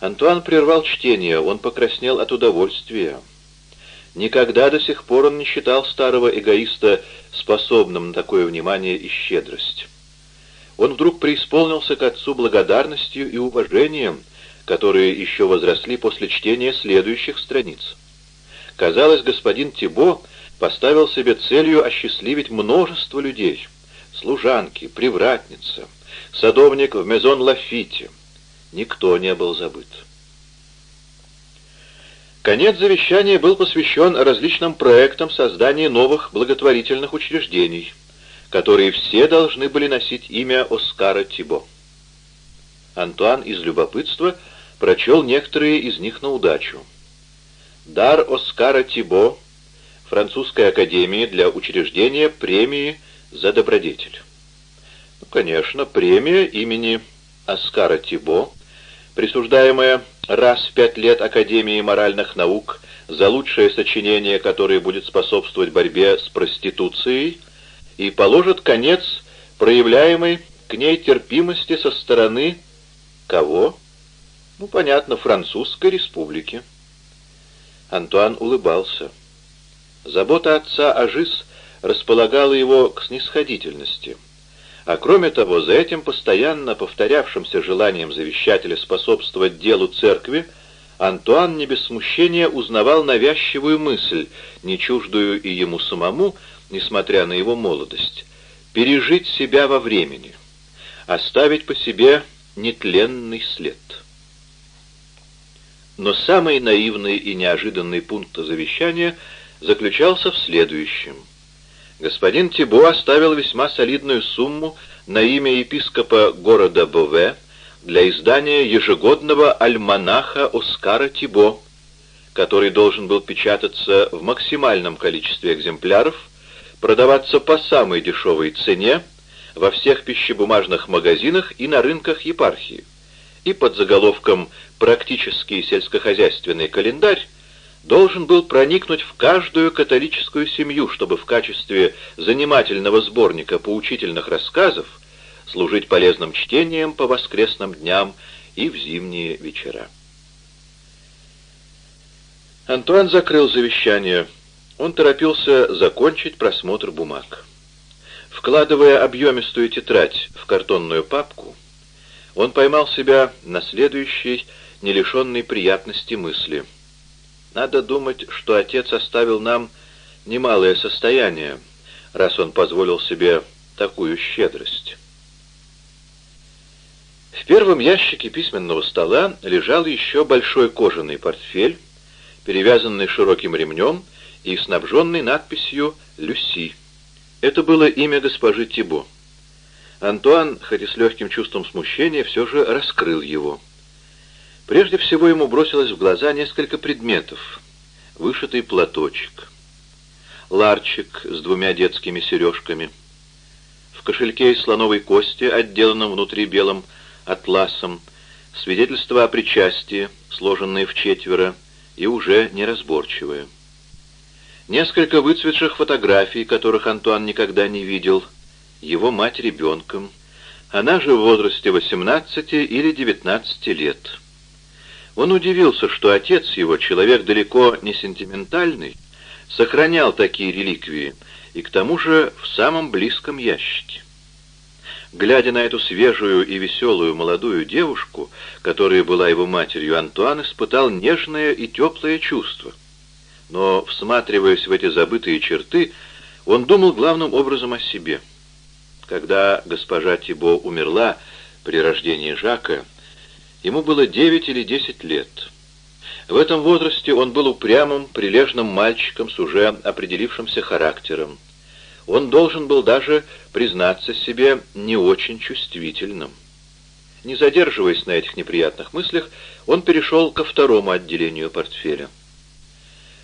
Антуан прервал чтение, он покраснел от удовольствия. Никогда до сих пор он не считал старого эгоиста способным на такое внимание и щедрость. Он вдруг преисполнился к отцу благодарностью и уважением, которые еще возросли после чтения следующих страниц. Казалось, господин Тибо поставил себе целью осчастливить множество людей. Служанки, привратница, садовник в Мезон-Лафите. Никто не был забыт. Конец завещания был посвящен различным проектам создания новых благотворительных учреждений, которые все должны были носить имя Оскара Тибо. Антуан из любопытства прочел некоторые из них на удачу. Дар Оскара Тибо, Французской академии для учреждения премии за добродетель. Ну, конечно, премия имени Оскара Тибо, присуждаемая раз в пять лет Академии моральных наук за лучшее сочинение, которое будет способствовать борьбе с проституцией, и положит конец проявляемой к ней терпимости со стороны кого? Ну, понятно, Французской республики. Антуан улыбался. Забота отца о Жиз располагала его к снисходительности. А кроме того, за этим постоянно повторявшимся желанием завещателя способствовать делу церкви, Антуан не без смущения узнавал навязчивую мысль, не чуждую и ему самому, несмотря на его молодость, пережить себя во времени, оставить по себе нетленный след. Но самый наивный и неожиданный пункт завещания заключался в следующем — господин Тибо оставил весьма солидную сумму на имя епископа города Бове для издания ежегодного альманаха Оскара Тибо, который должен был печататься в максимальном количестве экземпляров, продаваться по самой дешевой цене во всех пищебумажных магазинах и на рынках епархии, и под заголовком «Практический сельскохозяйственный календарь» должен был проникнуть в каждую католическую семью, чтобы в качестве занимательного сборника поучительных рассказов служить полезным чтением по воскресным дням и в зимние вечера. Антуан закрыл завещание. Он торопился закончить просмотр бумаг. Вкладывая объемистую тетрадь в картонную папку, он поймал себя на следующей, не лишенной приятности мысли — надо думать, что отец оставил нам немалое состояние, раз он позволил себе такую щедрость. В первом ящике письменного стола лежал еще большой кожаный портфель, перевязанный широким ремнем и снабженный надписью «Люси». Это было имя госпожи Тибо. Антуан, хоть и с легким чувством смущения, все же раскрыл его. Прежде всего ему бросилось в глаза несколько предметов. Вышитый платочек, ларчик с двумя детскими сережками. В кошельке из слоновой кости, отделанном внутри белым атласом, свидетельство о причастии, сложенное в четверо и уже неразборчивое. Несколько выцветших фотографий, которых Антуан никогда не видел, его мать ребенком, она же в возрасте 18 или 19 лет. Он удивился, что отец его, человек далеко не сентиментальный, сохранял такие реликвии, и к тому же в самом близком ящике. Глядя на эту свежую и веселую молодую девушку, которая была его матерью, Антуан испытал нежное и теплое чувство. Но, всматриваясь в эти забытые черты, он думал главным образом о себе. Когда госпожа Тибо умерла при рождении Жака, Ему было девять или десять лет. В этом возрасте он был упрямым, прилежным мальчиком с уже определившимся характером. Он должен был даже признаться себе не очень чувствительным. Не задерживаясь на этих неприятных мыслях, он перешел ко второму отделению портфеля.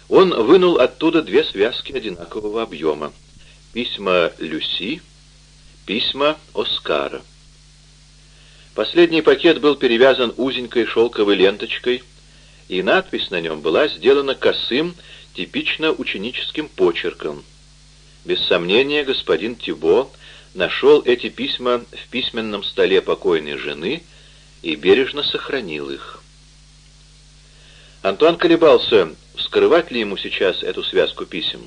Он вынул оттуда две связки одинакового объема. Письма Люси, письма Оскара. Последний пакет был перевязан узенькой шелковой ленточкой, и надпись на нем была сделана косым, типично ученическим почерком. Без сомнения, господин Тибо нашел эти письма в письменном столе покойной жены и бережно сохранил их. Антуан колебался, скрывать ли ему сейчас эту связку писем.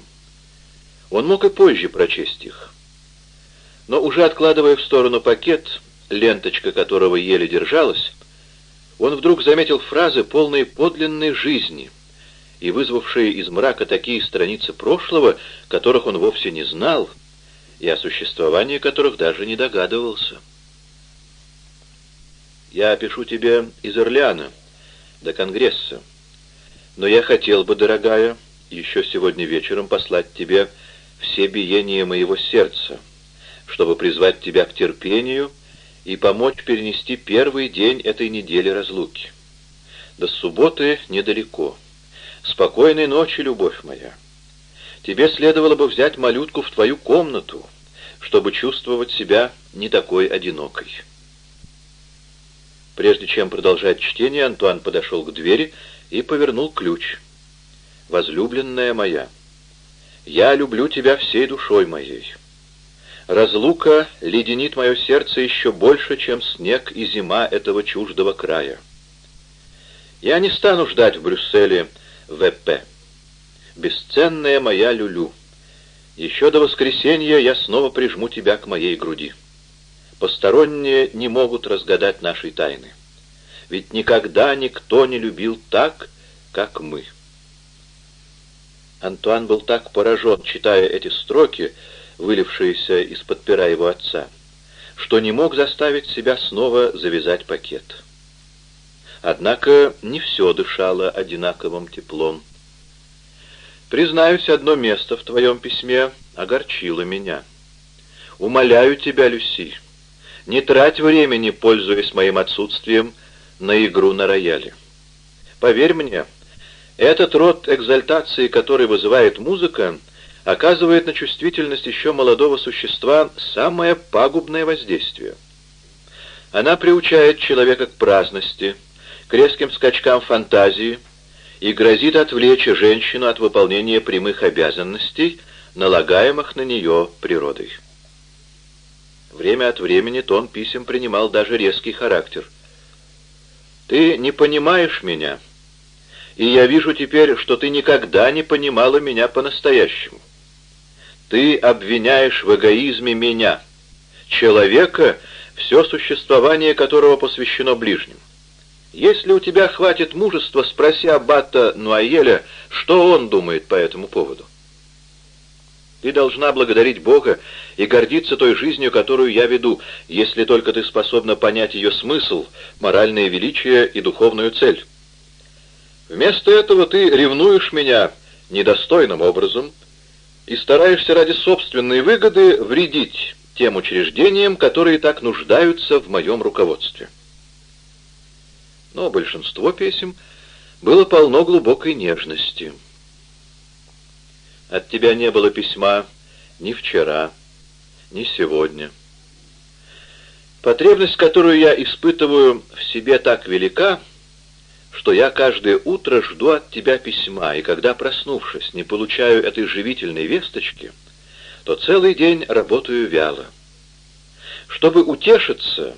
Он мог и позже прочесть их. Но уже откладывая в сторону пакет, ленточка которого еле держалась, он вдруг заметил фразы, полные подлинной жизни и вызвавшие из мрака такие страницы прошлого, которых он вовсе не знал, и о существовании которых даже не догадывался. «Я пишу тебе из Орлеана, до Конгресса, но я хотел бы, дорогая, еще сегодня вечером послать тебе все биения моего сердца, чтобы призвать тебя к терпению и помочь перенести первый день этой недели разлуки. До субботы недалеко. Спокойной ночи, любовь моя. Тебе следовало бы взять малютку в твою комнату, чтобы чувствовать себя не такой одинокой. Прежде чем продолжать чтение, Антуан подошел к двери и повернул ключ. «Возлюбленная моя, я люблю тебя всей душой моей». Разлука леденит мое сердце еще больше, чем снег и зима этого чуждого края. Я не стану ждать в Брюсселе ВП. Бесценная моя Люлю, еще до воскресенья я снова прижму тебя к моей груди. Посторонние не могут разгадать нашей тайны. Ведь никогда никто не любил так, как мы. Антуан был так поражен, читая эти строки, вылившиеся из-под пера его отца, что не мог заставить себя снова завязать пакет. Однако не все дышало одинаковым теплом. «Признаюсь, одно место в твоем письме огорчило меня. Умоляю тебя, Люси, не трать времени, пользуясь моим отсутствием, на игру на рояле. Поверь мне, этот род экзальтации, который вызывает музыка, оказывает на чувствительность еще молодого существа самое пагубное воздействие. Она приучает человека к праздности, к резким скачкам фантазии и грозит отвлечь женщину от выполнения прямых обязанностей, налагаемых на нее природой. Время от времени тон писем принимал даже резкий характер. «Ты не понимаешь меня, и я вижу теперь, что ты никогда не понимала меня по-настоящему. Ты обвиняешь в эгоизме меня, человека, все существование которого посвящено ближним. Если у тебя хватит мужества, спроси аббата Нуаеля, что он думает по этому поводу. Ты должна благодарить Бога и гордиться той жизнью, которую я веду, если только ты способна понять ее смысл, моральное величие и духовную цель. Вместо этого ты ревнуешь меня недостойным образом, и стараешься ради собственной выгоды вредить тем учреждениям, которые так нуждаются в моем руководстве. Но большинство песен было полно глубокой нежности. От тебя не было письма ни вчера, ни сегодня. Потребность, которую я испытываю в себе, так велика, что я каждое утро жду от тебя письма, и когда, проснувшись, не получаю этой живительной весточки, то целый день работаю вяло. Чтобы утешиться,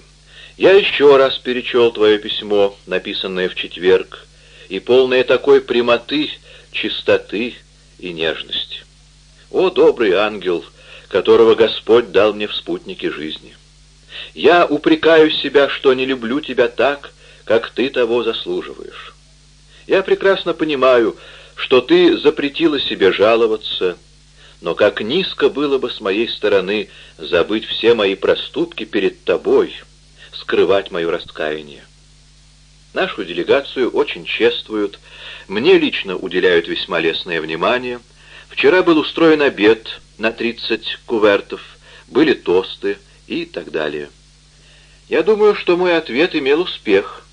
я еще раз перечел твое письмо, написанное в четверг, и полное такой прямоты, чистоты и нежности. О, добрый ангел, которого Господь дал мне в спутнике жизни! Я упрекаю себя, что не люблю тебя так, как ты того заслуживаешь. Я прекрасно понимаю, что ты запретила себе жаловаться, но как низко было бы с моей стороны забыть все мои проступки перед тобой, скрывать мое раскаяние. Нашу делегацию очень чествуют, мне лично уделяют весьма лестное внимание. Вчера был устроен обед на 30 кувертов, были тосты и так далее. Я думаю, что мой ответ имел успех —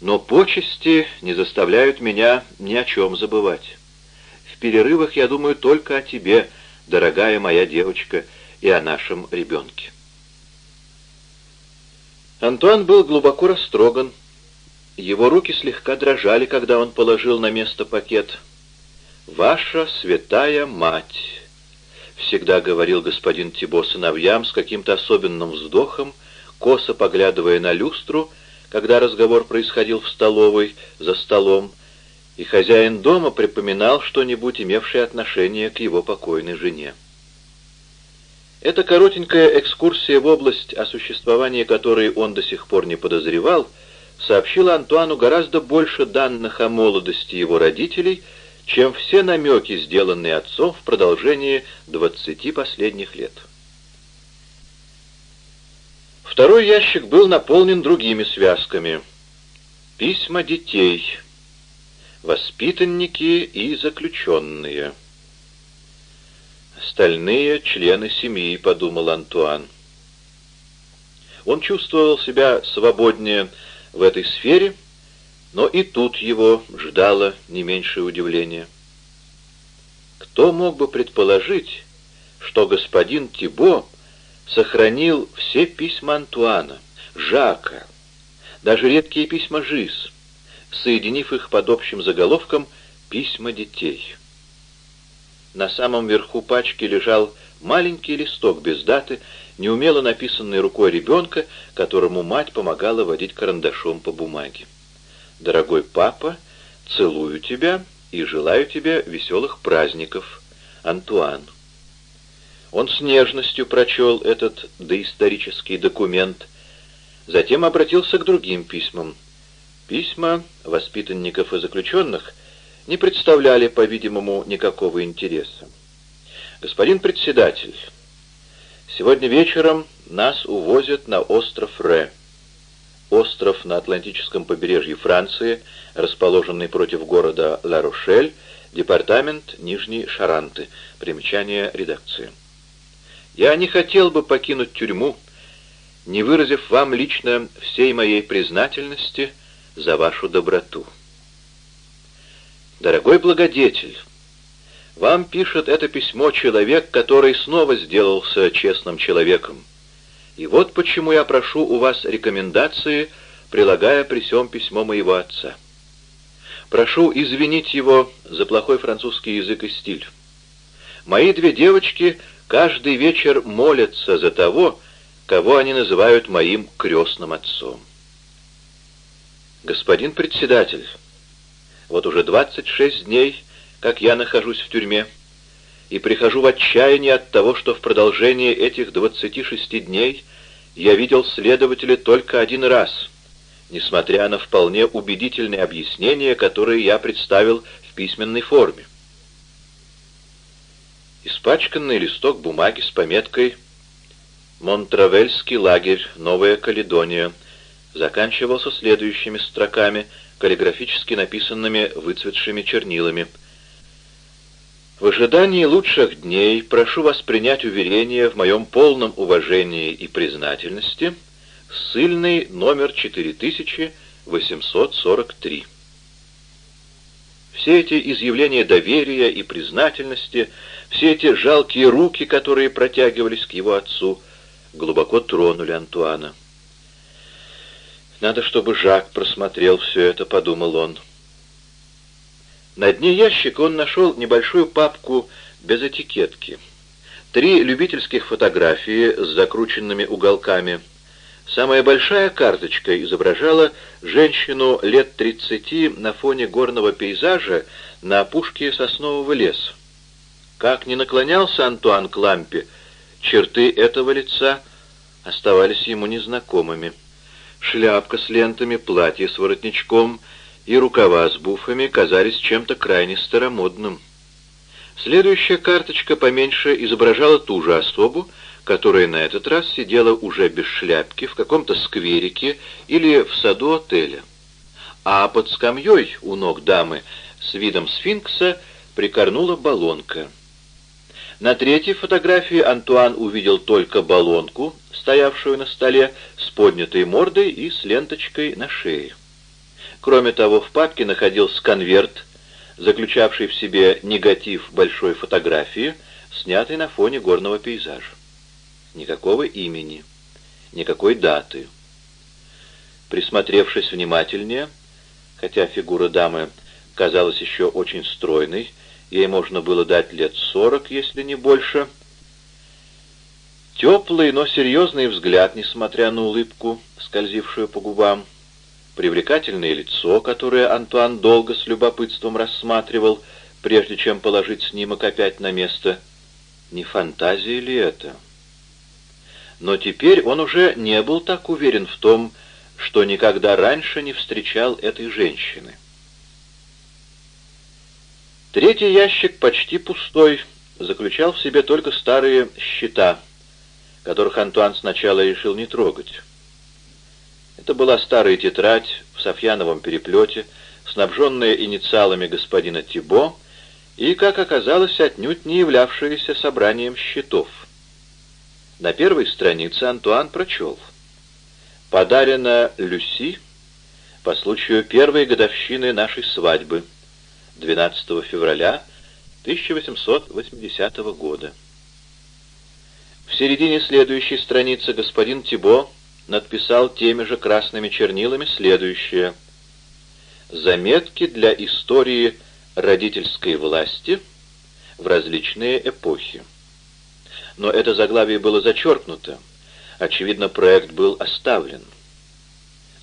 но почести не заставляют меня ни о чем забывать. В перерывах я думаю только о тебе, дорогая моя девочка, и о нашем ребенке. Антуан был глубоко растроган. Его руки слегка дрожали, когда он положил на место пакет. «Ваша святая мать», — всегда говорил господин Тибо сыновьям с каким-то особенным вздохом, косо поглядывая на люстру, когда разговор происходил в столовой, за столом, и хозяин дома припоминал что-нибудь, имевшее отношение к его покойной жене. Эта коротенькая экскурсия в область, о существовании которой он до сих пор не подозревал, сообщила Антуану гораздо больше данных о молодости его родителей, чем все намеки, сделанные отцом в продолжении двадцати последних лет. Второй ящик был наполнен другими связками. Письма детей, воспитанники и заключенные. «Остальные члены семьи», — подумал Антуан. Он чувствовал себя свободнее в этой сфере, но и тут его ждало не меньшее удивление. Кто мог бы предположить, что господин Тибо сохранил все письма Антуана, Жака, даже редкие письма Жиз, соединив их под общим заголовком «Письма детей». На самом верху пачки лежал маленький листок без даты, неумело написанный рукой ребенка, которому мать помогала водить карандашом по бумаге. «Дорогой папа, целую тебя и желаю тебе веселых праздников. Антуан». Он с нежностью прочел этот доисторический документ, затем обратился к другим письмам. Письма воспитанников и заключенных не представляли, по-видимому, никакого интереса. «Господин председатель, сегодня вечером нас увозят на остров Ре. Остров на Атлантическом побережье Франции, расположенный против города Ла-Рошель, департамент Нижней Шаранты. Примечание редакции. Я не хотел бы покинуть тюрьму, не выразив вам лично всей моей признательности за вашу доброту. Дорогой благодетель, вам пишет это письмо человек, который снова сделался честным человеком. И вот почему я прошу у вас рекомендации, прилагая при сём письмо моего отца. Прошу извинить его за плохой французский язык и стиль. Мои две девочки каждый вечер молятся за того, кого они называют моим крестным отцом. Господин председатель, вот уже 26 дней, как я нахожусь в тюрьме, и прихожу в отчаяние от того, что в продолжении этих 26 дней я видел следователя только один раз, несмотря на вполне убедительные объяснения, которые я представил в письменной форме. Испачканный листок бумаги с пометкой «Монтравельский лагерь, Новая Каледония» заканчивался следующими строками — каллиграфически написанными выцветшими чернилами. В ожидании лучших дней прошу вас принять уверение в моем полном уважении и признательности, ссыльный номер 4843. Все эти изъявления доверия и признательности, все эти жалкие руки, которые протягивались к его отцу, глубоко тронули Антуана. «Надо, чтобы Жак просмотрел все это», — подумал он. На дне ящика он нашел небольшую папку без этикетки. Три любительских фотографии с закрученными уголками. Самая большая карточка изображала женщину лет тридцати на фоне горного пейзажа на опушке соснового леса. Как ни наклонялся Антуан к лампе, черты этого лица оставались ему незнакомыми шляпка с лентами, платье с воротничком и рукава с буфами казались чем-то крайне старомодным. Следующая карточка поменьше изображала ту же особу, которая на этот раз сидела уже без шляпки в каком-то скверике или в саду отеля. А под скамьей у ног дамы с видом сфинкса прикорнула баллонка. На третьей фотографии Антуан увидел только баллонку, стоявшую на столе, с поднятой мордой и с ленточкой на шее. Кроме того, в папке находился конверт, заключавший в себе негатив большой фотографии, снятой на фоне горного пейзажа. Никакого имени, никакой даты. Присмотревшись внимательнее, хотя фигура дамы казалась еще очень стройной, ей можно было дать лет сорок, если не больше. Теплый, но серьезный взгляд, несмотря на улыбку, скользившую по губам, привлекательное лицо, которое Антуан долго с любопытством рассматривал, прежде чем положить снимок опять на место. Не фантазия ли это? Но теперь он уже не был так уверен в том, что никогда раньше не встречал этой женщины. Третий ящик, почти пустой, заключал в себе только старые счета, которых Антуан сначала решил не трогать. Это была старая тетрадь в софьяновом переплете, снабженная инициалами господина Тибо и, как оказалось, отнюдь не являвшаяся собранием счетов. На первой странице Антуан прочел. «Подарено Люси по случаю первой годовщины нашей свадьбы, 12 февраля 1880 года». В середине следующей страницы господин Тибо надписал теми же красными чернилами следующее. «Заметки для истории родительской власти в различные эпохи» но это заглавие было зачеркнуто. Очевидно, проект был оставлен.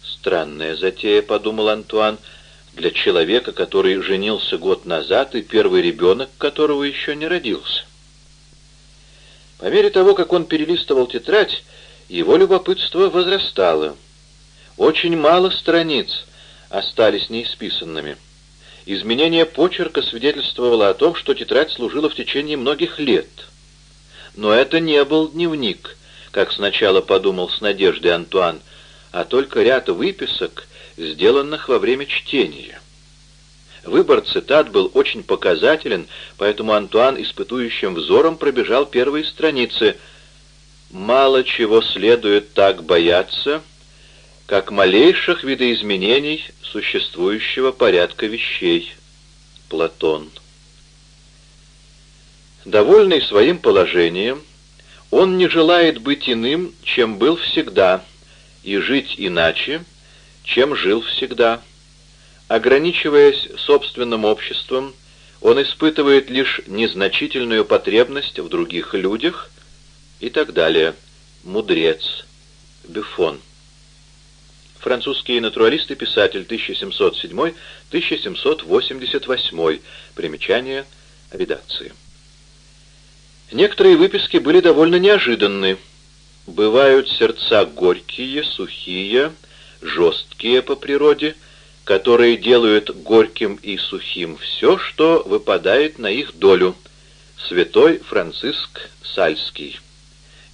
«Странная затея», — подумал Антуан, — «для человека, который женился год назад и первый ребенок, которого еще не родился». По мере того, как он перелистывал тетрадь, его любопытство возрастало. Очень мало страниц остались неисписанными. Изменение почерка свидетельствовало о том, что тетрадь служила в течение многих лет — но это не был дневник, как сначала подумал с надеждой Антуан, а только ряд выписок, сделанных во время чтения. Выбор цитат был очень показателен, поэтому Антуан испытующим взором пробежал первые страницы. «Мало чего следует так бояться, как малейших видоизменений существующего порядка вещей». Платон. Довольный своим положением, он не желает быть иным, чем был всегда, и жить иначе, чем жил всегда. Ограничиваясь собственным обществом, он испытывает лишь незначительную потребность в других людях и так далее. Мудрец. Бюфон. Французский натуралист и писатель 1707-1788. Примечание редакции. Некоторые выписки были довольно неожиданны. Бывают сердца горькие, сухие, жесткие по природе, которые делают горьким и сухим все, что выпадает на их долю. Святой Франциск Сальский,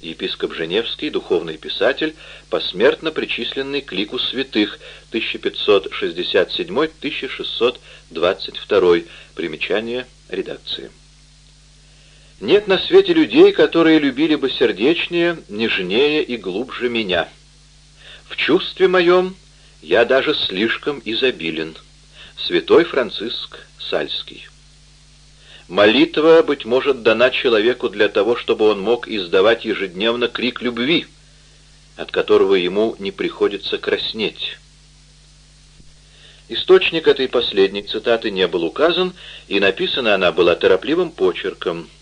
епископ Женевский, духовный писатель, посмертно причисленный к лику святых, 1567-1622, примечание редакции. Нет на свете людей, которые любили бы сердечнее, нежнее и глубже меня. В чувстве моем я даже слишком изобилен. Святой Франциск Сальский. Молитва, быть может, дана человеку для того, чтобы он мог издавать ежедневно крик любви, от которого ему не приходится краснеть. Источник этой последней цитаты не был указан, и написана она была торопливым почерком —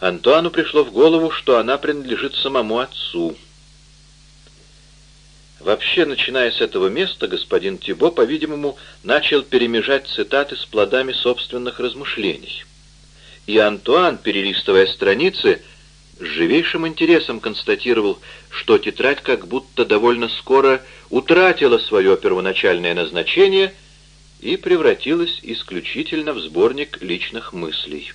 Антуану пришло в голову, что она принадлежит самому отцу. Вообще, начиная с этого места, господин Тибо, по-видимому, начал перемежать цитаты с плодами собственных размышлений. И Антуан, перелистывая страницы, с живейшим интересом констатировал, что тетрадь как будто довольно скоро утратила свое первоначальное назначение и превратилась исключительно в сборник личных мыслей.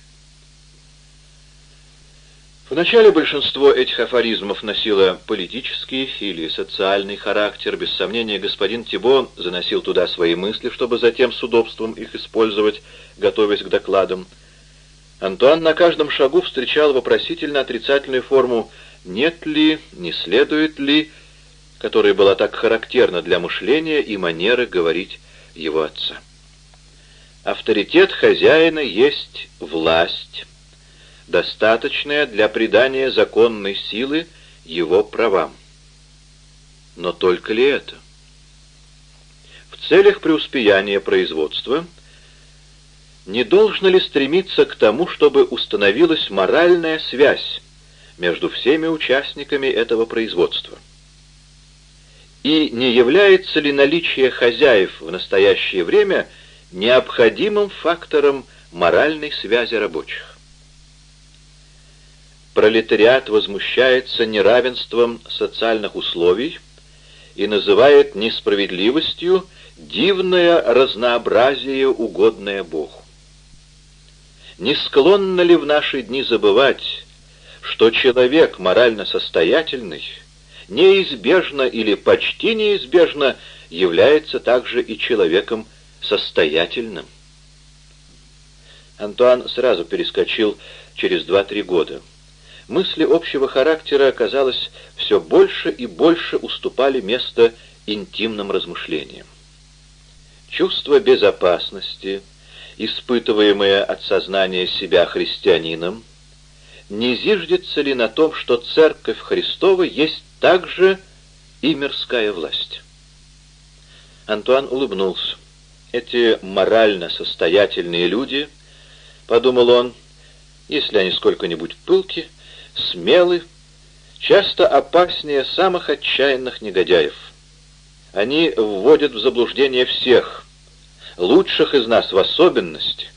Вначале большинство этих афоризмов носило политический или социальный характер. Без сомнения, господин Тибо заносил туда свои мысли, чтобы затем с удобством их использовать, готовясь к докладам. Антуан на каждом шагу встречал вопросительно отрицательную форму «нет ли», «не следует ли», которая была так характерна для мышления и манеры говорить его отца. Авторитет хозяина есть власть достаточное для придания законной силы его правам. Но только ли это? В целях преуспеяния производства не должно ли стремиться к тому, чтобы установилась моральная связь между всеми участниками этого производства? и не является ли наличие хозяев в настоящее время необходимым фактором моральной связи рабочих. Пролетариат возмущается неравенством социальных условий и называет несправедливостью дивное разнообразие, угодное Богу. Не склонно ли в наши дни забывать, что человек морально состоятельный неизбежно или почти неизбежно является также и человеком состоятельным? Антуан сразу перескочил через два-три года. Мысли общего характера, казалось, все больше и больше уступали место интимным размышлениям. Чувство безопасности, испытываемое от сознания себя христианином, не зиждется ли на том, что Церковь Христова есть также и мирская власть? Антуан улыбнулся. Эти морально состоятельные люди, подумал он, если они сколько-нибудь пылки, смелы, часто опаснее самых отчаянных негодяев. Они вводят в заблуждение всех, лучших из нас в особенности.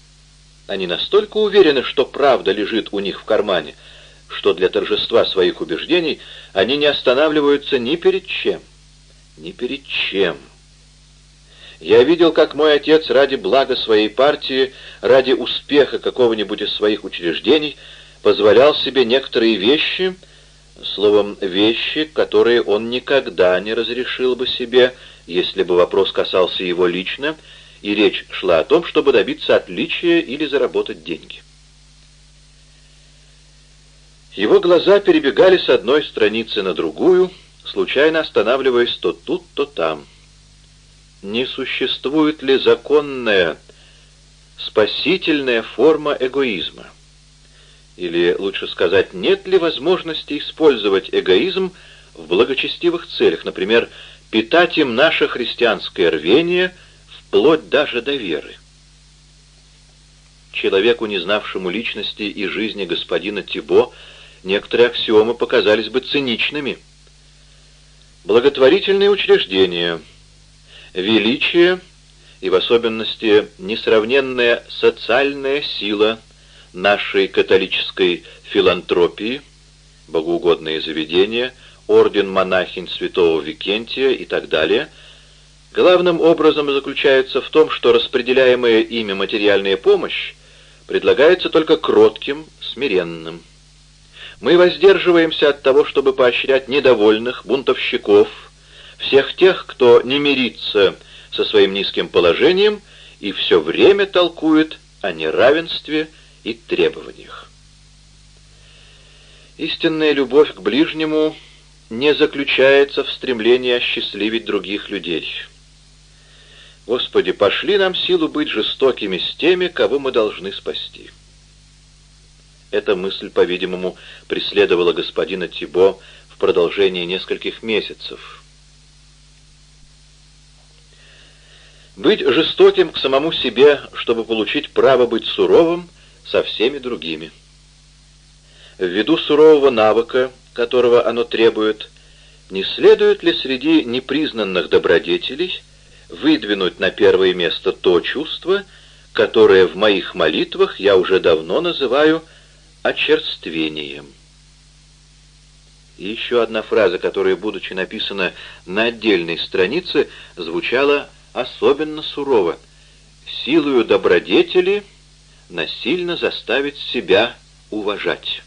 Они настолько уверены, что правда лежит у них в кармане, что для торжества своих убеждений они не останавливаются ни перед чем. Ни перед чем. Я видел, как мой отец ради блага своей партии, ради успеха какого-нибудь из своих учреждений, позволял себе некоторые вещи, словом, вещи, которые он никогда не разрешил бы себе, если бы вопрос касался его лично, и речь шла о том, чтобы добиться отличия или заработать деньги. Его глаза перебегали с одной страницы на другую, случайно останавливаясь то тут, то там. Не существует ли законная, спасительная форма эгоизма? Или, лучше сказать, нет ли возможности использовать эгоизм в благочестивых целях, например, питать им наше христианское рвение – вплоть даже до веры. Человеку, не знавшему личности и жизни господина Тибо, некоторые аксиомы показались бы циничными. Благотворительные учреждения, величие и в особенности несравненная социальная сила нашей католической филантропии, богоугодные заведения, орден монахинь святого Викентия и так далее – главным образом заключается в том, что распределяемая ими материальная помощь предлагается только кротким, смиренным. Мы воздерживаемся от того, чтобы поощрять недовольных, бунтовщиков, всех тех, кто не мирится со своим низким положением и все время толкует о неравенстве и требованиях. Истинная любовь к ближнему не заключается в стремлении осчастливить других людей – Господи, пошли нам силу быть жестокими с теми, кого мы должны спасти. Эта мысль, по-видимому, преследовала господина Тибо в продолжении нескольких месяцев. Быть жестоким к самому себе, чтобы получить право быть суровым со всеми другими. Ввиду сурового навыка, которого оно требует, не следует ли среди непризнанных добродетелей выдвинуть на первое место то чувство, которое в моих молитвах я уже давно называю очерствением. И еще одна фраза, которая, будучи написана на отдельной странице, звучала особенно сурово. «Силою добродетели насильно заставить себя уважать».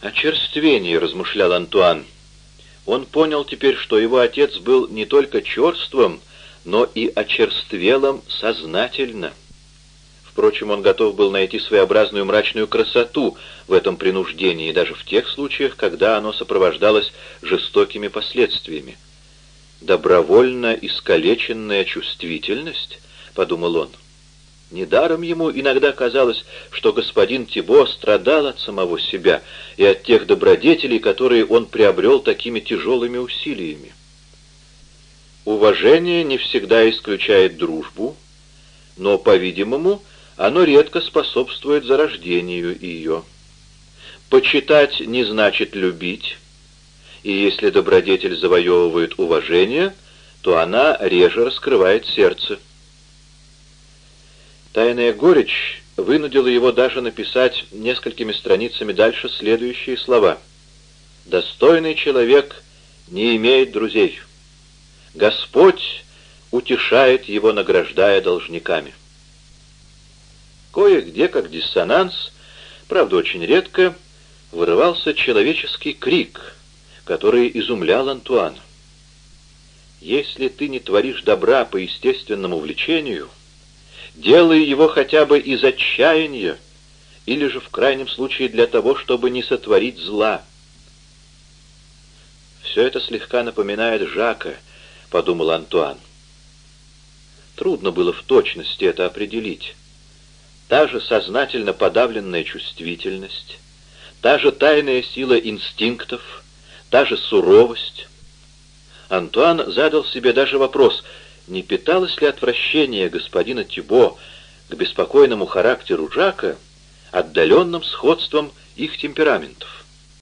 «Очерствение», — размышлял Антуан, — он понял теперь, что его отец был не только черством, но и очерствелым сознательно. Впрочем, он готов был найти своеобразную мрачную красоту в этом принуждении, даже в тех случаях, когда оно сопровождалось жестокими последствиями. «Добровольно искалеченная чувствительность», — подумал он, — Недаром ему иногда казалось, что господин Тибо страдал от самого себя и от тех добродетелей, которые он приобрел такими тяжелыми усилиями. Уважение не всегда исключает дружбу, но, по-видимому, оно редко способствует зарождению ее. Почитать не значит любить, и если добродетель завоевывает уважение, то она реже раскрывает сердце. Тайная горечь вынудила его даже написать несколькими страницами дальше следующие слова. «Достойный человек не имеет друзей. Господь утешает его, награждая должниками». Кое-где, как диссонанс, правда очень редко, вырывался человеческий крик, который изумлял Антуана. «Если ты не творишь добра по естественному влечению, делай его хотя бы из отчаяния, или же в крайнем случае для того, чтобы не сотворить зла». «Все это слегка напоминает Жака», — подумал Антуан. Трудно было в точности это определить. Та же сознательно подавленная чувствительность, та же тайная сила инстинктов, та же суровость. Антуан задал себе даже вопрос, не питалось ли отвращение господина Тибо к беспокойному характеру Жака отдаленным сходством их темпераментов.